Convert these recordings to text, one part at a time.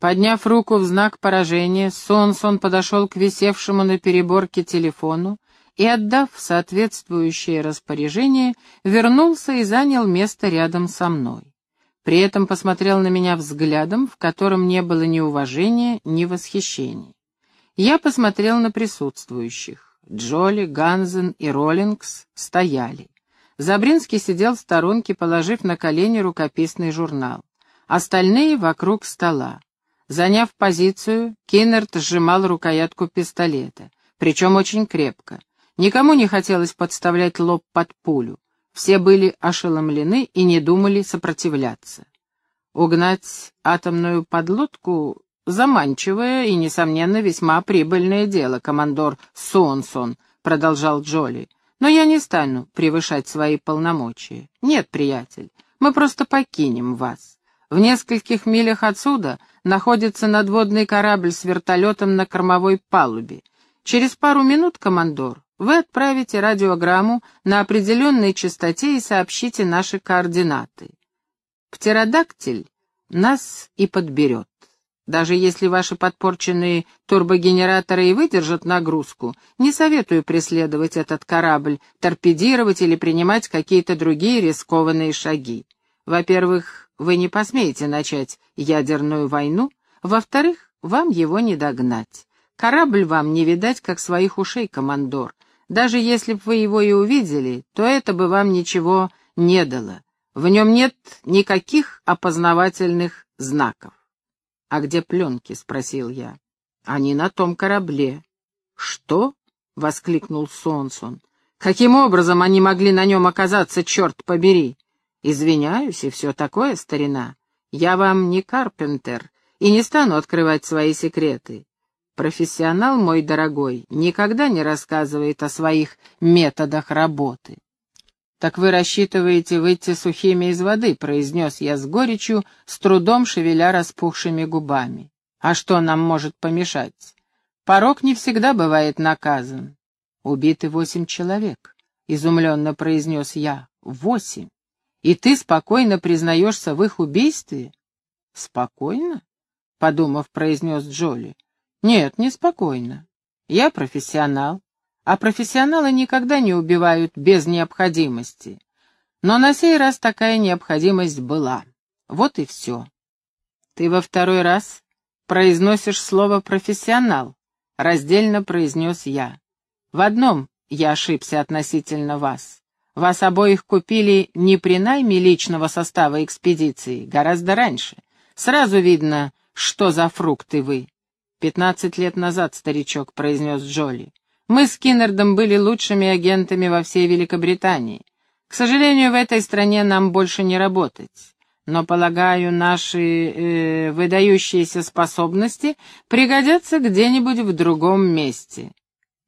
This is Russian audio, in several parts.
Подняв руку в знак поражения, Сонсон подошел к висевшему на переборке телефону и, отдав соответствующее распоряжение, вернулся и занял место рядом со мной. При этом посмотрел на меня взглядом, в котором не было ни уважения, ни восхищения. Я посмотрел на присутствующих. Джоли, Ганзен и Роллингс стояли. Забринский сидел в сторонке, положив на колени рукописный журнал. Остальные вокруг стола. Заняв позицию, Киннерт сжимал рукоятку пистолета, причем очень крепко. Никому не хотелось подставлять лоб под пулю. Все были ошеломлены и не думали сопротивляться. Угнать атомную подлодку — заманчивое и, несомненно, весьма прибыльное дело, командор Сонсон, — продолжал Джоли. Но я не стану превышать свои полномочия. Нет, приятель, мы просто покинем вас. В нескольких милях отсюда находится надводный корабль с вертолетом на кормовой палубе. Через пару минут, командор, вы отправите радиограмму на определенной частоте и сообщите наши координаты. Птеродактиль нас и подберет. Даже если ваши подпорченные турбогенераторы и выдержат нагрузку, не советую преследовать этот корабль, торпедировать или принимать какие-то другие рискованные шаги. Во-первых, вы не посмеете начать ядерную войну, во-вторых, вам его не догнать. Корабль вам не видать, как своих ушей, командор. Даже если бы вы его и увидели, то это бы вам ничего не дало. В нем нет никаких опознавательных знаков. «А где пленки?» — спросил я. «Они на том корабле». «Что?» — воскликнул Сонсон. «Каким образом они могли на нем оказаться, черт побери?» Извиняюсь и все такое, старина. Я вам не Карпентер и не стану открывать свои секреты. Профессионал, мой дорогой, никогда не рассказывает о своих методах работы. «Так вы рассчитываете выйти сухими из воды», — произнес я с горечью, с трудом шевеля распухшими губами. «А что нам может помешать? Порог не всегда бывает наказан». «Убиты восемь человек», — изумленно произнес я. «Восемь». И ты спокойно признаешься в их убийстве? Спокойно? Подумав, произнес Джоли. Нет, не спокойно. Я профессионал, а профессионалы никогда не убивают без необходимости. Но на сей раз такая необходимость была. Вот и все. Ты во второй раз произносишь слово «профессионал», — раздельно произнес я. В одном я ошибся относительно вас. Вас обоих купили не при найме личного состава экспедиции, гораздо раньше. Сразу видно, что за фрукты вы. «Пятнадцать лет назад, старичок», — произнес Джоли. «Мы с Киннердом были лучшими агентами во всей Великобритании. К сожалению, в этой стране нам больше не работать. Но, полагаю, наши э, выдающиеся способности пригодятся где-нибудь в другом месте.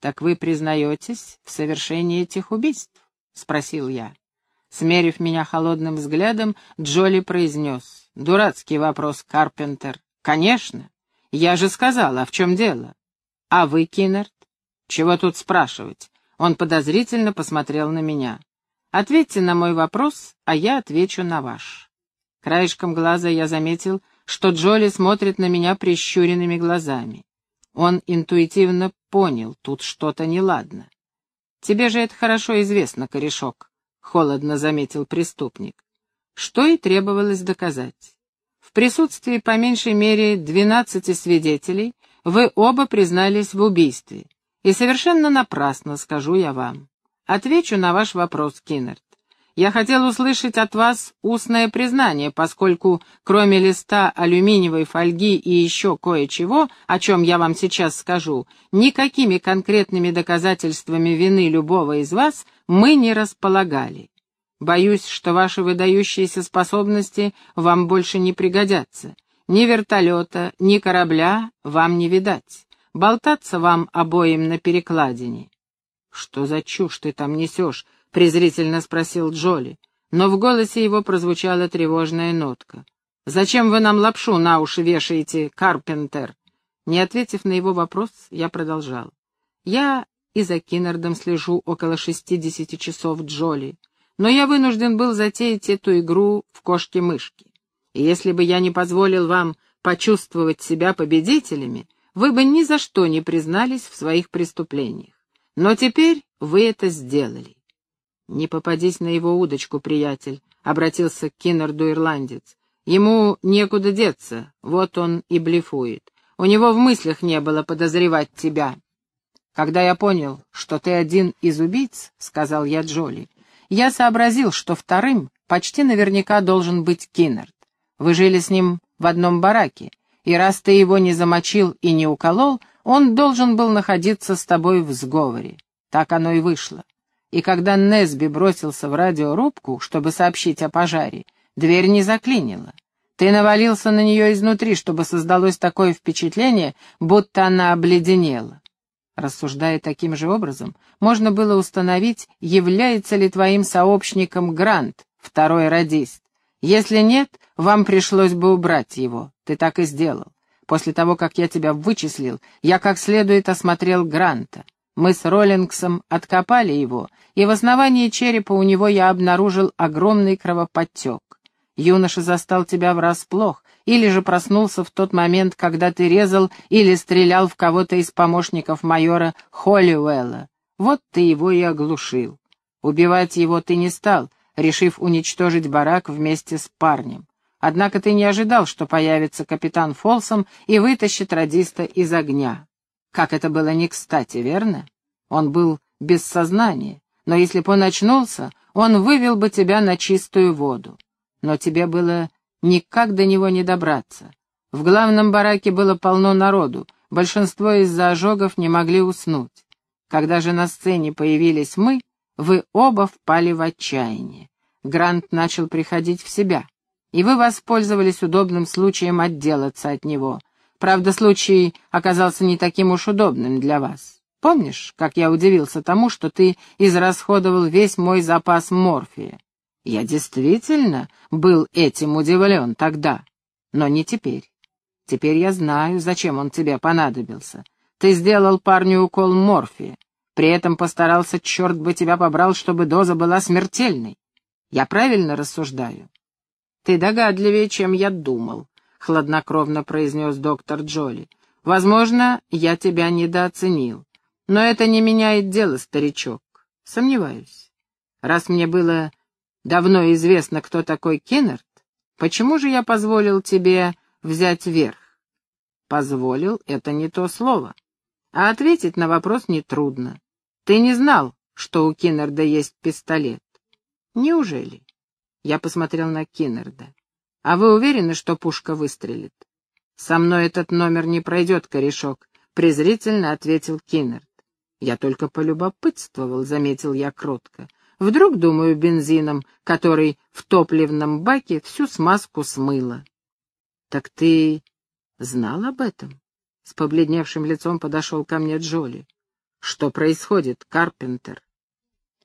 Так вы признаетесь в совершении этих убийств? — спросил я. Смерив меня холодным взглядом, Джоли произнес. «Дурацкий вопрос, Карпентер». «Конечно. Я же сказал, а в чем дело?» «А вы, Киннерт?» «Чего тут спрашивать?» Он подозрительно посмотрел на меня. «Ответьте на мой вопрос, а я отвечу на ваш». Краешком глаза я заметил, что Джоли смотрит на меня прищуренными глазами. Он интуитивно понял, тут что-то неладно. «Тебе же это хорошо известно, корешок», — холодно заметил преступник. Что и требовалось доказать. В присутствии по меньшей мере двенадцати свидетелей вы оба признались в убийстве. И совершенно напрасно, скажу я вам. Отвечу на ваш вопрос, Киннерт. Я хотел услышать от вас устное признание, поскольку кроме листа алюминиевой фольги и еще кое-чего, о чем я вам сейчас скажу, никакими конкретными доказательствами вины любого из вас мы не располагали. Боюсь, что ваши выдающиеся способности вам больше не пригодятся. Ни вертолета, ни корабля вам не видать. Болтаться вам обоим на перекладине. Что за чушь ты там несешь? — презрительно спросил Джоли, но в голосе его прозвучала тревожная нотка. «Зачем вы нам лапшу на уши вешаете, Карпентер?» Не ответив на его вопрос, я продолжал. «Я и за Киннардом слежу около шестидесяти часов Джоли, но я вынужден был затеять эту игру в кошки-мышки. И если бы я не позволил вам почувствовать себя победителями, вы бы ни за что не признались в своих преступлениях. Но теперь вы это сделали. «Не попадись на его удочку, приятель», — обратился к Киннерду ирландец. «Ему некуда деться, вот он и блефует. У него в мыслях не было подозревать тебя». «Когда я понял, что ты один из убийц», — сказал я Джоли, — «я сообразил, что вторым почти наверняка должен быть Киннерд. Вы жили с ним в одном бараке, и раз ты его не замочил и не уколол, он должен был находиться с тобой в сговоре. Так оно и вышло. И когда Несби бросился в радиорубку, чтобы сообщить о пожаре, дверь не заклинила. Ты навалился на нее изнутри, чтобы создалось такое впечатление, будто она обледенела. Рассуждая таким же образом, можно было установить, является ли твоим сообщником Грант, второй радист. Если нет, вам пришлось бы убрать его. Ты так и сделал. После того, как я тебя вычислил, я как следует осмотрел Гранта. Мы с Роллингсом откопали его, и в основании черепа у него я обнаружил огромный кровоподтек. Юноша застал тебя врасплох, или же проснулся в тот момент, когда ты резал или стрелял в кого-то из помощников майора Холлиуэлла. Вот ты его и оглушил. Убивать его ты не стал, решив уничтожить барак вместе с парнем. Однако ты не ожидал, что появится капитан Фолсом и вытащит радиста из огня. Как это было не кстати, верно? Он был без сознания, но если бы он очнулся, он вывел бы тебя на чистую воду. Но тебе было никак до него не добраться. В главном бараке было полно народу, большинство из-за ожогов не могли уснуть. Когда же на сцене появились мы, вы оба впали в отчаяние. Грант начал приходить в себя, и вы воспользовались удобным случаем отделаться от него. Правда, случай оказался не таким уж удобным для вас. Помнишь, как я удивился тому, что ты израсходовал весь мой запас морфия? Я действительно был этим удивлен тогда, но не теперь. Теперь я знаю, зачем он тебе понадобился. Ты сделал парню укол морфия, при этом постарался, черт бы тебя побрал, чтобы доза была смертельной. Я правильно рассуждаю? Ты догадливее, чем я думал, — хладнокровно произнес доктор Джоли. Возможно, я тебя недооценил. Но это не меняет дело, старичок. Сомневаюсь. Раз мне было давно известно, кто такой Кеннерт, почему же я позволил тебе взять верх? Позволил — это не то слово. А ответить на вопрос нетрудно. Ты не знал, что у Кеннерда есть пистолет. Неужели? Я посмотрел на Кеннерда. А вы уверены, что пушка выстрелит? Со мной этот номер не пройдет, корешок, презрительно ответил Кеннерд. Я только полюбопытствовал, заметил я кротко. Вдруг, думаю, бензином, который в топливном баке всю смазку смыло. Так ты знал об этом? С побледневшим лицом подошел ко мне Джоли. Что происходит, Карпентер?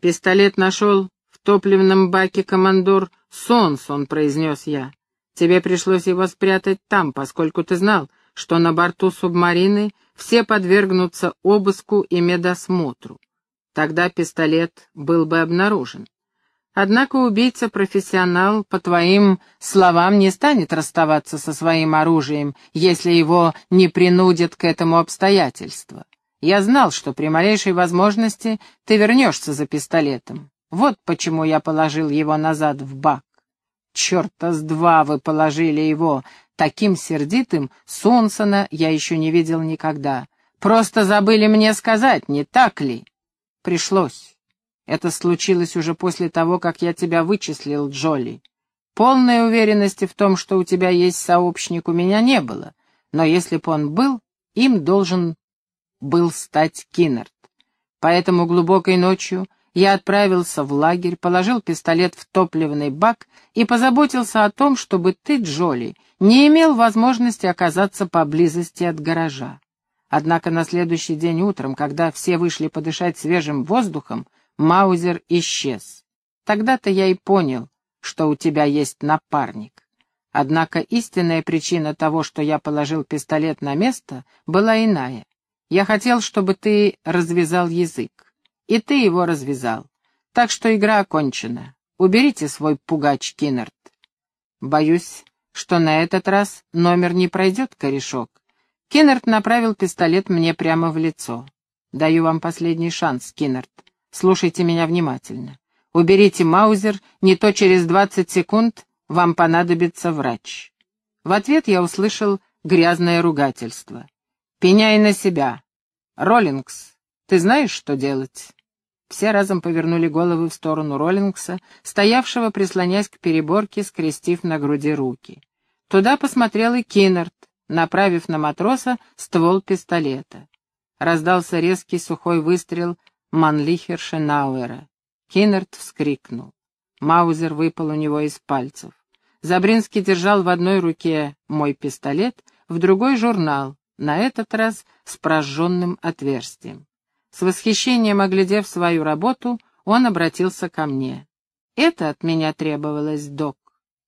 Пистолет нашел в топливном баке командор Сонсон, произнес я. Тебе пришлось его спрятать там, поскольку ты знал, что на борту субмарины все подвергнутся обыску и медосмотру. Тогда пистолет был бы обнаружен. Однако убийца-профессионал, по твоим словам, не станет расставаться со своим оружием, если его не принудят к этому обстоятельства. Я знал, что при малейшей возможности ты вернешься за пистолетом. Вот почему я положил его назад в бак. Черта с два вы положили его, Таким сердитым Сонсона я еще не видел никогда. Просто забыли мне сказать, не так ли? Пришлось. Это случилось уже после того, как я тебя вычислил, Джоли. Полной уверенности в том, что у тебя есть сообщник, у меня не было. Но если бы он был, им должен был стать Киннерт. Поэтому глубокой ночью я отправился в лагерь, положил пистолет в топливный бак и позаботился о том, чтобы ты, Джоли, не имел возможности оказаться поблизости от гаража. Однако на следующий день утром, когда все вышли подышать свежим воздухом, Маузер исчез. Тогда-то я и понял, что у тебя есть напарник. Однако истинная причина того, что я положил пистолет на место, была иная. Я хотел, чтобы ты развязал язык. И ты его развязал. Так что игра окончена. Уберите свой пугач, Киннерт. Боюсь, что на этот раз номер не пройдет корешок. Киннерт направил пистолет мне прямо в лицо. «Даю вам последний шанс, Киннерт. Слушайте меня внимательно. Уберите Маузер, не то через двадцать секунд вам понадобится врач». В ответ я услышал грязное ругательство. «Пеняй на себя. Роллингс, ты знаешь, что делать?» Все разом повернули головы в сторону Роллингса, стоявшего, прислонясь к переборке, скрестив на груди руки. Туда посмотрел и Киннерт, направив на матроса ствол пистолета. Раздался резкий сухой выстрел Манлихершенауэра. Киннерт вскрикнул. Маузер выпал у него из пальцев. Забринский держал в одной руке мой пистолет, в другой — журнал, на этот раз с прожженным отверстием. С восхищением оглядев свою работу, он обратился ко мне. «Это от меня требовалось, док».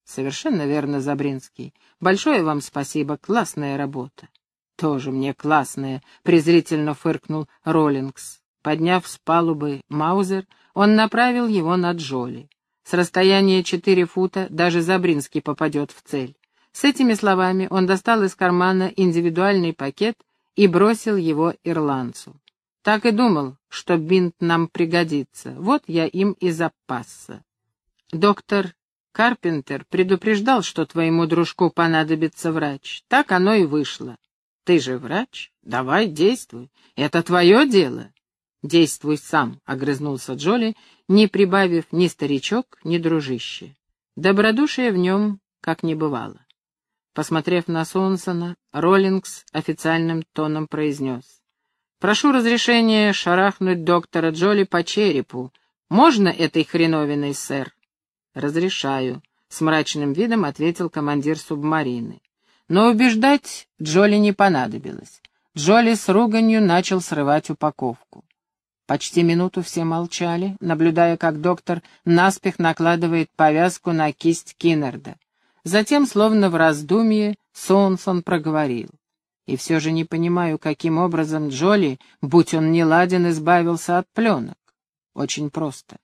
«Совершенно верно, Забринский. Большое вам спасибо, классная работа». «Тоже мне классная», — презрительно фыркнул Роллингс. Подняв с палубы Маузер, он направил его на Джоли. С расстояния четыре фута даже Забринский попадет в цель. С этими словами он достал из кармана индивидуальный пакет и бросил его ирландцу. Так и думал, что бинт нам пригодится. Вот я им и запасся. Доктор Карпентер предупреждал, что твоему дружку понадобится врач. Так оно и вышло. Ты же врач? Давай, действуй. Это твое дело. Действуй сам, — огрызнулся Джоли, не прибавив ни старичок, ни дружище. Добродушие в нем как не бывало. Посмотрев на Сонсона, Роллингс официальным тоном произнес. Прошу разрешения шарахнуть доктора Джоли по черепу. Можно этой хреновиной, сэр? Разрешаю, с мрачным видом ответил командир субмарины. Но убеждать Джоли не понадобилось. Джоли с руганью начал срывать упаковку. Почти минуту все молчали, наблюдая, как доктор наспех накладывает повязку на кисть Киннерда. Затем, словно в раздумье, Сонсон проговорил. И все же не понимаю, каким образом Джоли, будь он не ладен, избавился от пленок. Очень просто.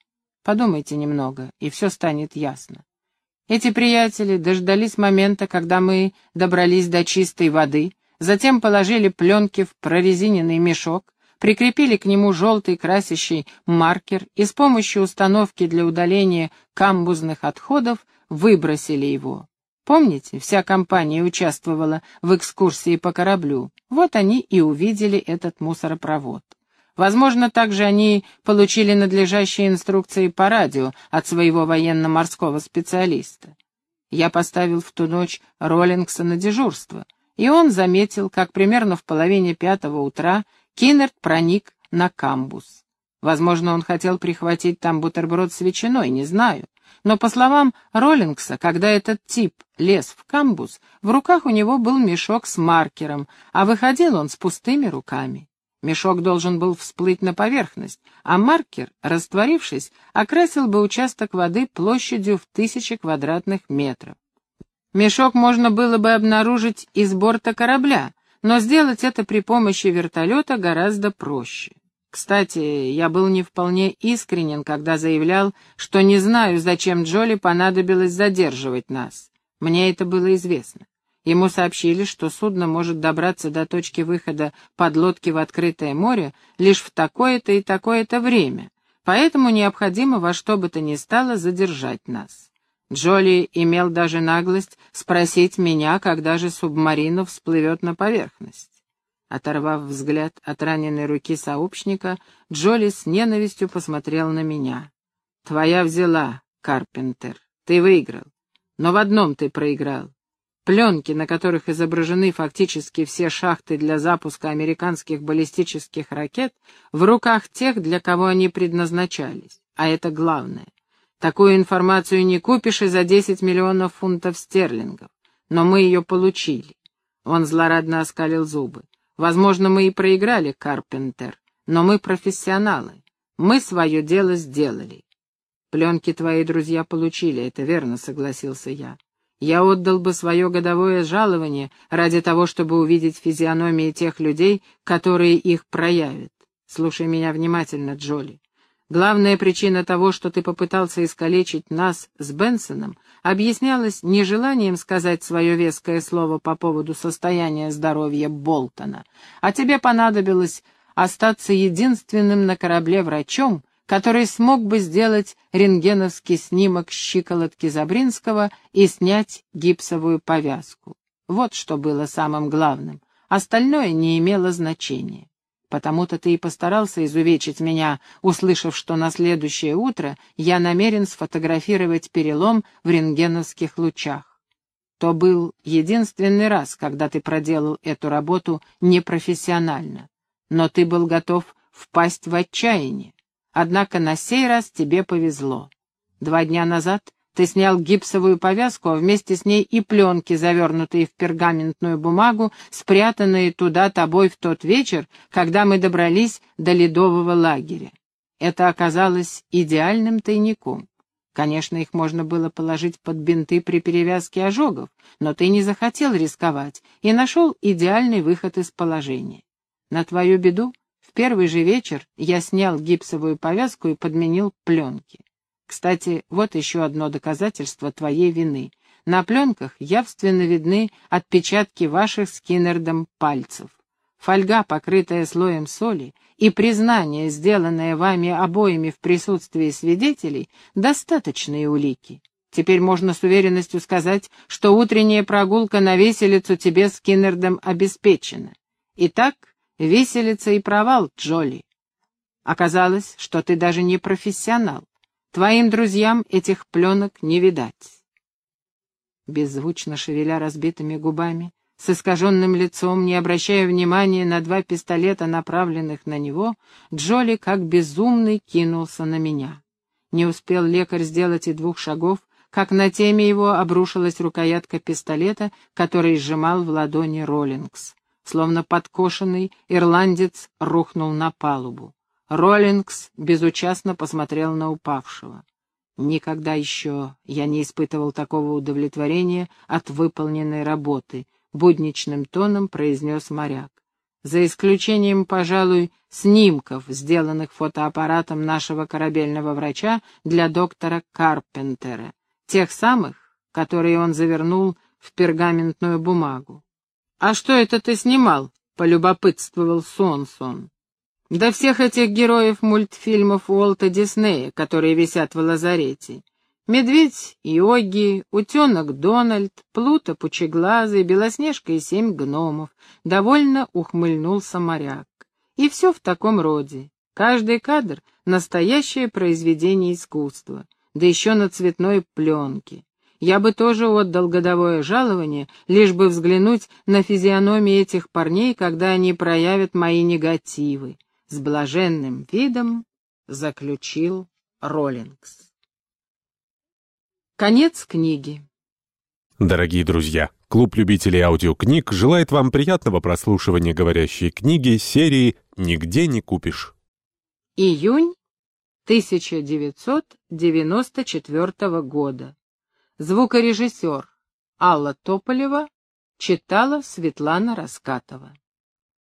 Подумайте немного, и все станет ясно. Эти приятели дождались момента, когда мы добрались до чистой воды, затем положили пленки в прорезиненный мешок, прикрепили к нему желтый красящий маркер и с помощью установки для удаления камбузных отходов выбросили его. Помните, вся компания участвовала в экскурсии по кораблю. Вот они и увидели этот мусоропровод. Возможно, также они получили надлежащие инструкции по радио от своего военно-морского специалиста. Я поставил в ту ночь Роллингса на дежурство, и он заметил, как примерно в половине пятого утра Киннерт проник на камбус. Возможно, он хотел прихватить там бутерброд с ветчиной, не знаю. Но, по словам Роллингса, когда этот тип лез в камбус, в руках у него был мешок с маркером, а выходил он с пустыми руками. Мешок должен был всплыть на поверхность, а маркер, растворившись, окрасил бы участок воды площадью в тысячи квадратных метров. Мешок можно было бы обнаружить из борта корабля, но сделать это при помощи вертолета гораздо проще. Кстати, я был не вполне искренен, когда заявлял, что не знаю, зачем Джоли понадобилось задерживать нас. Мне это было известно. Ему сообщили, что судно может добраться до точки выхода подлодки в открытое море лишь в такое-то и такое-то время, поэтому необходимо во что бы то ни стало задержать нас. Джоли имел даже наглость спросить меня, когда же субмарина всплывет на поверхность. Оторвав взгляд от раненой руки сообщника, Джоли с ненавистью посмотрел на меня. «Твоя взяла, Карпентер. Ты выиграл. Но в одном ты проиграл. Пленки, на которых изображены фактически все шахты для запуска американских баллистических ракет, в руках тех, для кого они предназначались. А это главное. Такую информацию не купишь и за 10 миллионов фунтов стерлингов. Но мы ее получили. Он злорадно оскалил зубы. Возможно, мы и проиграли, Карпентер, но мы профессионалы. Мы свое дело сделали. Пленки твои друзья получили, это верно, согласился я. Я отдал бы свое годовое жалование ради того, чтобы увидеть физиономии тех людей, которые их проявят. Слушай меня внимательно, Джоли. Главная причина того, что ты попытался искалечить нас с Бенсоном, объяснялась нежеланием сказать свое веское слово по поводу состояния здоровья Болтона, а тебе понадобилось остаться единственным на корабле врачом, который смог бы сделать рентгеновский снимок щиколотки Забринского и снять гипсовую повязку. Вот что было самым главным. Остальное не имело значения. Потому-то ты и постарался изувечить меня, услышав, что на следующее утро я намерен сфотографировать перелом в рентгеновских лучах. То был единственный раз, когда ты проделал эту работу непрофессионально. Но ты был готов впасть в отчаяние. Однако на сей раз тебе повезло. Два дня назад ты снял гипсовую повязку, а вместе с ней и пленки, завернутые в пергаментную бумагу, спрятанные туда тобой в тот вечер, когда мы добрались до ледового лагеря. Это оказалось идеальным тайником. Конечно, их можно было положить под бинты при перевязке ожогов, но ты не захотел рисковать и нашел идеальный выход из положения. На твою беду, в первый же вечер я снял гипсовую повязку и подменил пленки. Кстати, вот еще одно доказательство твоей вины. На пленках явственно видны отпечатки ваших с Киннердом пальцев. Фольга, покрытая слоем соли, и признание, сделанное вами обоими в присутствии свидетелей, достаточные улики. Теперь можно с уверенностью сказать, что утренняя прогулка на виселицу тебе с Киннердом обеспечена. Итак, виселица и провал, Джоли. Оказалось, что ты даже не профессионал. Твоим друзьям этих пленок не видать. Беззвучно шевеля разбитыми губами, с искаженным лицом, не обращая внимания на два пистолета, направленных на него, Джоли как безумный кинулся на меня. Не успел лекарь сделать и двух шагов, как на теме его обрушилась рукоятка пистолета, который сжимал в ладони Роллингс. Словно подкошенный, ирландец рухнул на палубу. Роллингс безучастно посмотрел на упавшего. Никогда еще я не испытывал такого удовлетворения от выполненной работы, будничным тоном произнес моряк. За исключением, пожалуй, снимков, сделанных фотоаппаратом нашего корабельного врача для доктора Карпентера, тех самых, которые он завернул в пергаментную бумагу. «А что это ты снимал?» — полюбопытствовал Сонсон. До всех этих героев мультфильмов Уолта Диснея, которые висят в лазарете. Медведь Йоги, утенок Дональд, Плута Пучеглазый, Белоснежка и семь гномов. Довольно ухмыльнулся моряк. И все в таком роде. Каждый кадр — настоящее произведение искусства, да еще на цветной пленке. Я бы тоже отдал годовое жалование, лишь бы взглянуть на физиономии этих парней, когда они проявят мои негативы с блаженным видом заключил Роллингс. Конец книги. Дорогие друзья, клуб любителей аудиокниг желает вам приятного прослушивания говорящей книги серии «Нигде не купишь». Июнь 1994 года. Звукорежиссер Алла Тополева читала Светлана Раскатова.